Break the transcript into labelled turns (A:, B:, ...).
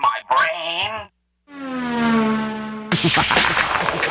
A: my brain.